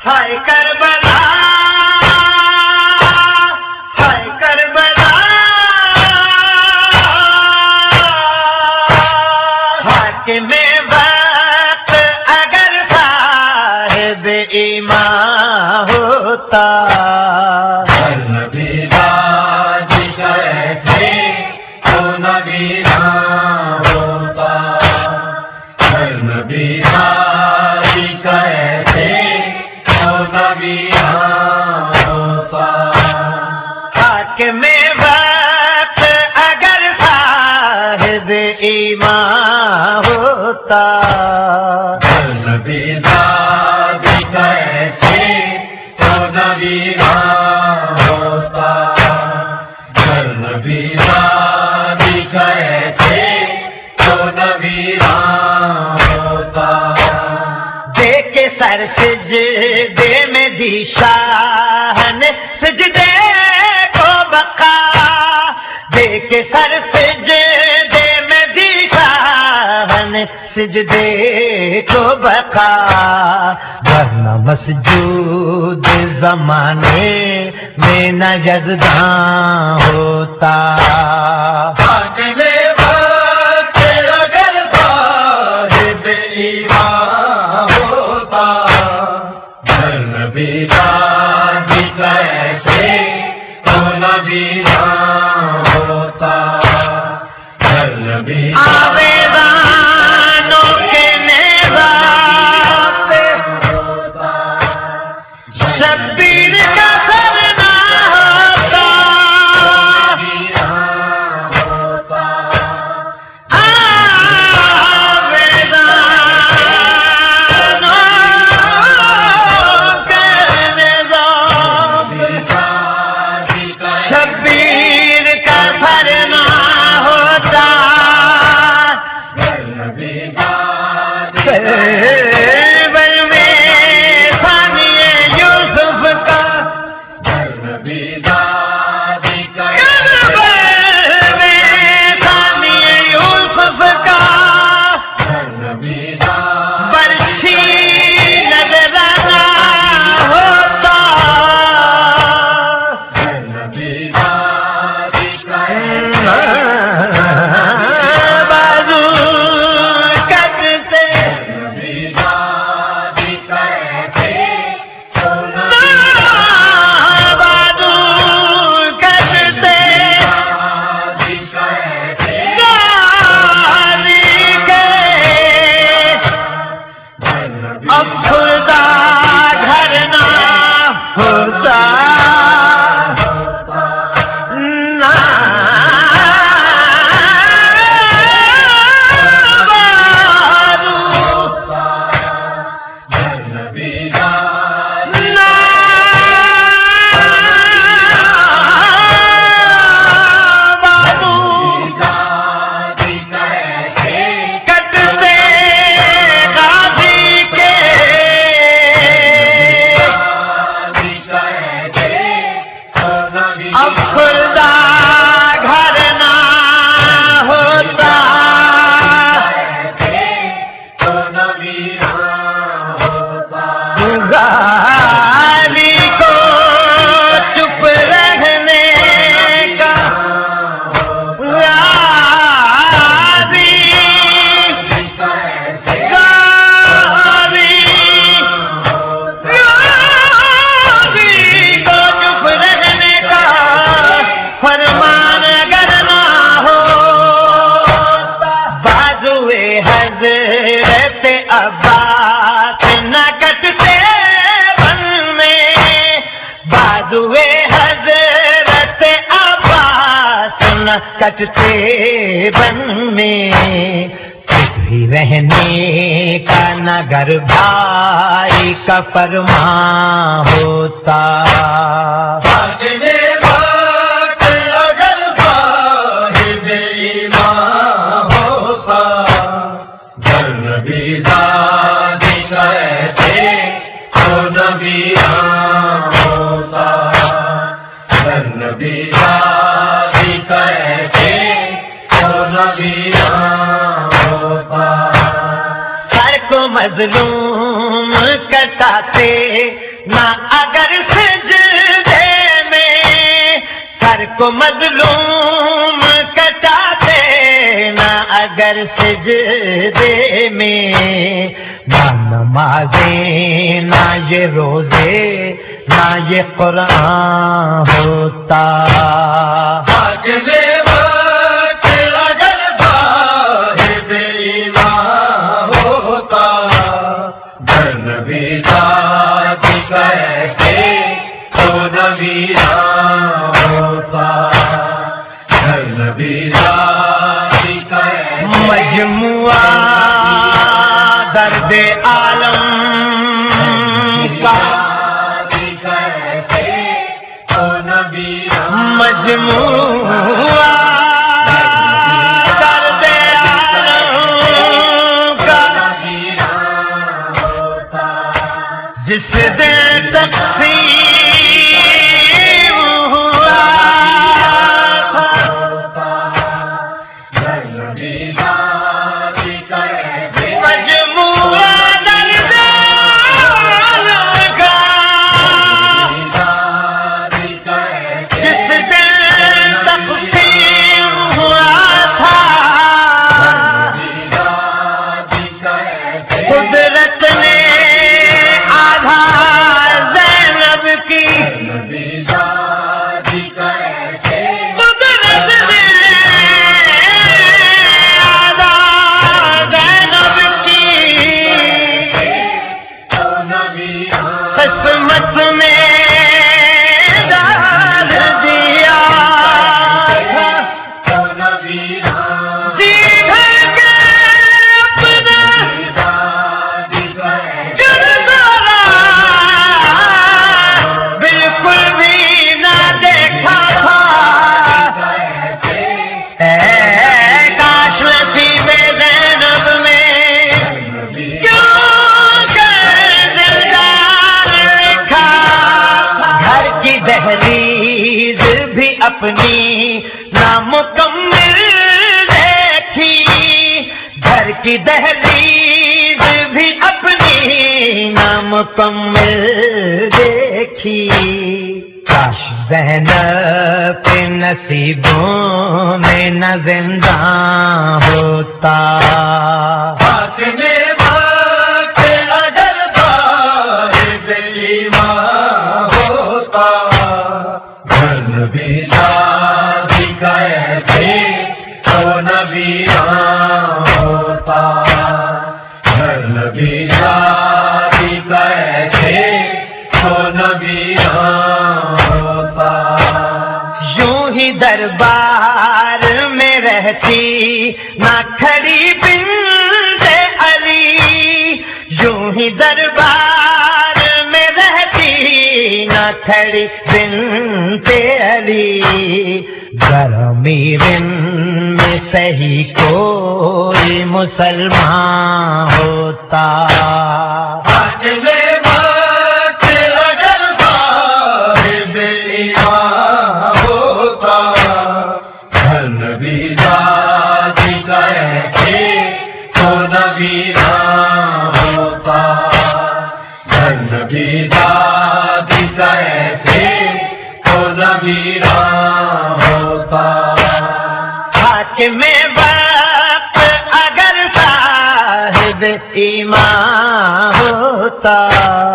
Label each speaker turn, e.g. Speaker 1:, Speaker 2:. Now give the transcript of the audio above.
Speaker 1: ہائے کربلا ہائے کربلا حاکم وقت اگر صاحب ایمان ہوتا حاکم وقت اگر صاحب ایمان ہوتا۔
Speaker 2: نبی راج کہتے تو نبی ہوتا۔ نبی راج کہتے تو نبی نام ہوتا۔
Speaker 1: دیکھ کے سر سجدے میں دی شاہن سجدے سجدے کو بقا ورنہ مسجود زمانے میں نہ یزداں ہوتا۔ آویدانوں نگت سے بن میں بادوے حضرت عباس نگت سے بن میں بھی رہنے کا نگر بھائی کا فرما ہوتا۔ مظلوم کٹاتے نہ اگر سجدے میں سر کو مظلوم کٹاتے نہ اگر سجدے میں نہ نمازیں، نہ یہ روزے، نہ یہ قرآن ہوتا۔
Speaker 2: نبیران ہوتا گھر نبی دادی کہتے
Speaker 1: مجموعہ درد عالم کا۔ مجموعہ اپنی نامکمل دیکھی، گھر کی دہلیز بھی اپنی نامکمل دیکھی۔ کاش زینب کے نصیبوں میں نہ زندہ ہوتا۔
Speaker 2: نبی شادی تو نبی ہوتا۔ نبی شادی تو نبی ہوتا۔
Speaker 1: یوں ہی دربار میں رہتی نہ کھڑی بنت علی۔ یوں ہی دربار نہ کھڑی بنت علی۔ گرمی رن میں صحیح کوئی مسلمان ہوتا۔
Speaker 2: ہوتا۔ نبی ہوتا۔ نبی کہتے تو نبی ہوتا۔
Speaker 1: ہاتھ میں وقت اگر صاحب ایمان ہوتا۔